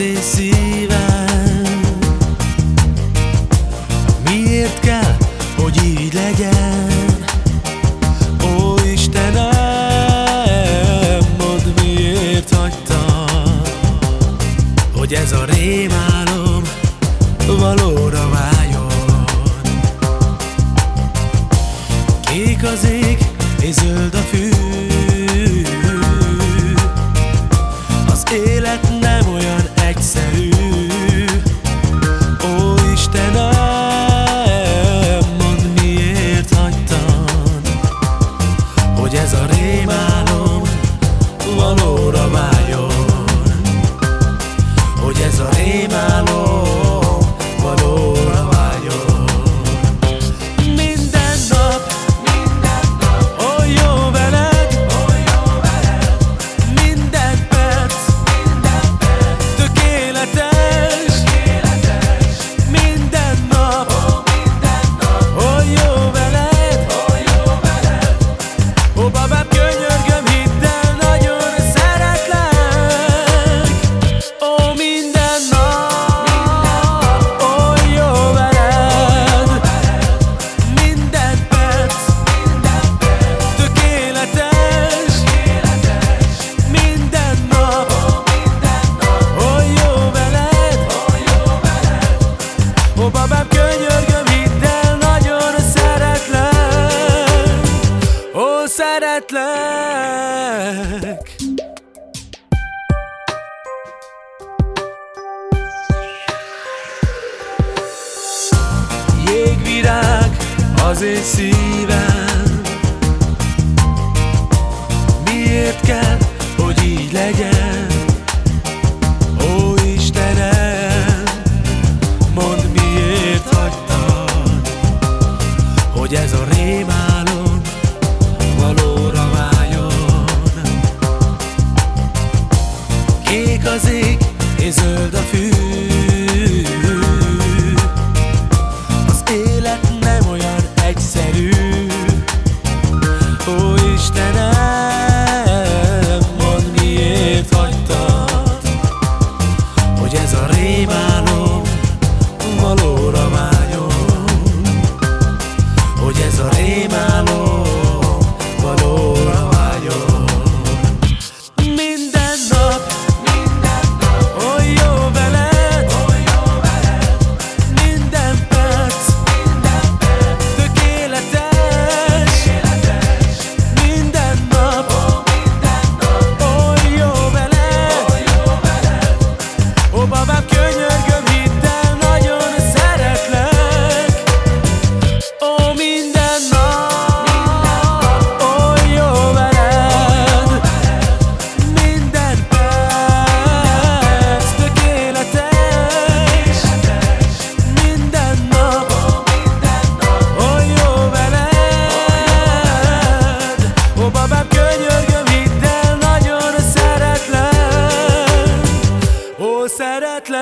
én szívem. Miért kell, hogy így legyen? Ó Istenem, mondd miért hagytam Hogy ez a rémálom valóra váljon? Kék az ég és zöld a fű Ó szeretlek. Jégvirág az én szívem. Miért kell, hogy így legyen? Ó Istenem, mondd miért hagytad Hogy ez a rémálom Kék az ég és zöld a fű like